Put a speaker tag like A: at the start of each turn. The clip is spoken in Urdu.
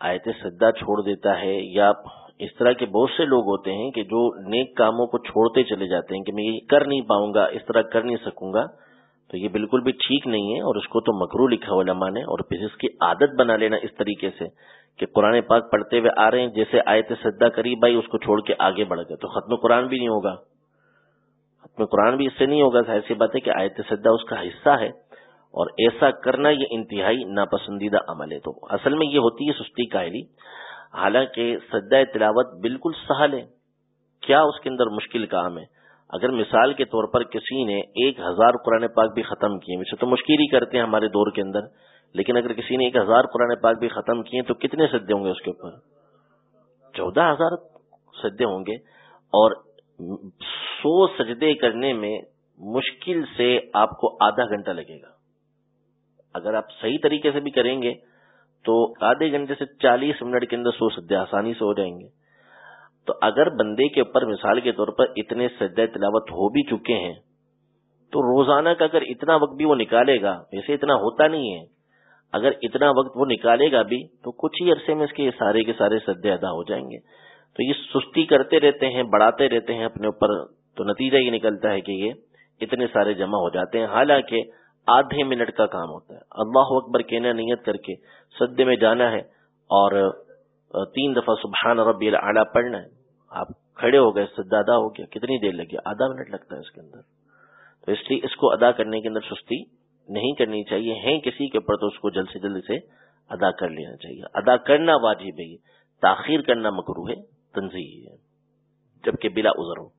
A: آیت سدا چھوڑ دیتا ہے، یا اس طرح کے بہت سے لوگ ہوتے ہیں کہ جو نیک کاموں کو چھوڑتے چلے جاتے ہیں کہ میں یہ کر نہیں پاؤں گا، اس طرح کر نہیں سکوں گا، تو یہ بالکل بھی ٹھیک نہیں ہے اور اس کو تو مکرو لکھا علماء نے اور پھر اس کی عادت بنا لینا اس طریقے سے کہ قرآن پاک پڑھتے ہوئے آ رہے ہیں، جیسے آیت سدا کری، بھائی اس کو چھوڑ کے آگے بڑھ گئے، تو ختم قرآن بھی نہیں ہوگا۔ ختم قرآن بھی اس سے نہیں ہوگا ایسی بات ہے کہ آیت سدا اس کا حصہ ہے۔ اور ایسا کرنا یہ انتہائی ناپسندیدہ عمل ہے۔ تو اصل میں یہ ہوتی ہے سستی کائلی حالانکہ سدا تلاوت بالکل سہل ہے۔ کیا اس کے اندر مشکل کام ہے؟ اگر مثال کے طور پر کسی نے ایک ہزار قرآن پاک بھی ختم کیے ویسے تو مشکل ہی کرتے ہیں ہمارے دور کے اندر۔ لیکن اگر کسی نے ایک ہزار قرآن پاک بھی ختم کیے تو کتنے سدے ہوں گے اس کے اوپر؟ چودہ ہزار سدے ہوں گے۔ اور سو سجدے کرنے میں مشکل سے آپ کو آدھا گھنٹہ لگے گا۔ اگر آپ صحیح طریقے سے بھی کریں گے تو آدھے گھنٹے سے چالیس منٹ کے اندر سو سدے آسانی سے ہو جائیں گے۔ تو اگر بندے کے اوپر مثال کے طور پر اتنے سجدہ تلاوت ہو بھی چکے ہیں، تو روزانہ کا اگر اتنا وقت بھی وہ نکالے گا، ویسے اتنا ہوتا نہیں ہے۔ اگر اتنا وقت وہ نکالے گا بھی، تو کچھ ہی عرصے میں اس کے سارے کے سارے سدے ادا ہو جائیں گے۔ تو یہ سستی کرتے رہتے ہیں، بڑھاتے رہتے ہیں اپنے اوپر، تو نتیجہ یہ نکلتا ہے کہ یہ اتنے سارے جمع ہو جاتے ہیں۔ حالانکہ آدھے منٹ کا کام ہوتا ہے۔ اللہ اکبر کہنا نیت کر کے سدے میں جانا ہے اور تین دفعہ سبحان ربی العلیٰ پڑھنا ہے۔ آپ کھڑے ہو گئے سدا ادا ہو گیا، کتنی دیر لگی؟ آدھا منٹ لگتا ہے اس کے اندر۔ تو اس لیے اس کو ادا کرنے کے اندر سستی نہیں کرنی چاہیے۔ ہیں کسی کے اوپر تو اس کو جلد سے جلد سے ادا کر لینا چاہیے۔ ادا کرنا واجب ہے تاخیر کرنا مکرو ہے تنظیم ہے۔ جبکہ بلا ازر ہو۔